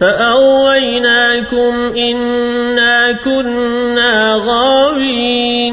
فأغويناكم إنا كنا غاوين.